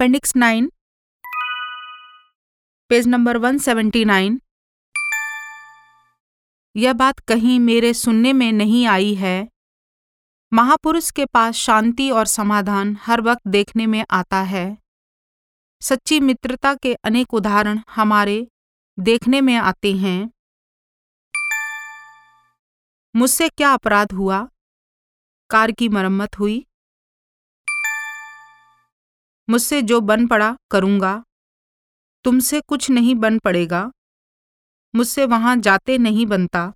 Appendix nine. Page number 179 यह बात कहीं मेरे सुनने में नहीं आई है। महापुरुष के पास शांति और समाधान हर वक्त देखने में आता है। सच्ची मित्रता के अनेक उदाहरण हमारे देखने में आते हैं। मुझसे क्या अपराध हुआ? कार की मरम्मत हुई? मुझसे जो बन पड़ा करूँगा। तुमसे कुछ नहीं बन पड़ेगा। मुझसे वहाँ जाते नहीं बनता।